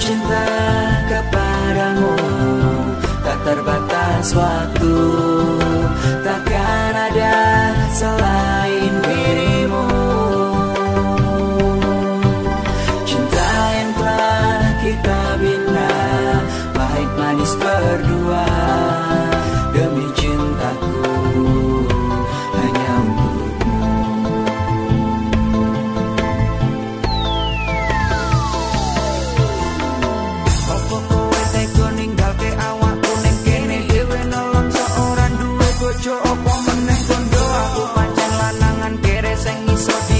Cinta kepadamu Tak terbatas waktu. Takkan ada selain dirimu. Cinta yang telah kita bina Pahit manis berdua. tem e.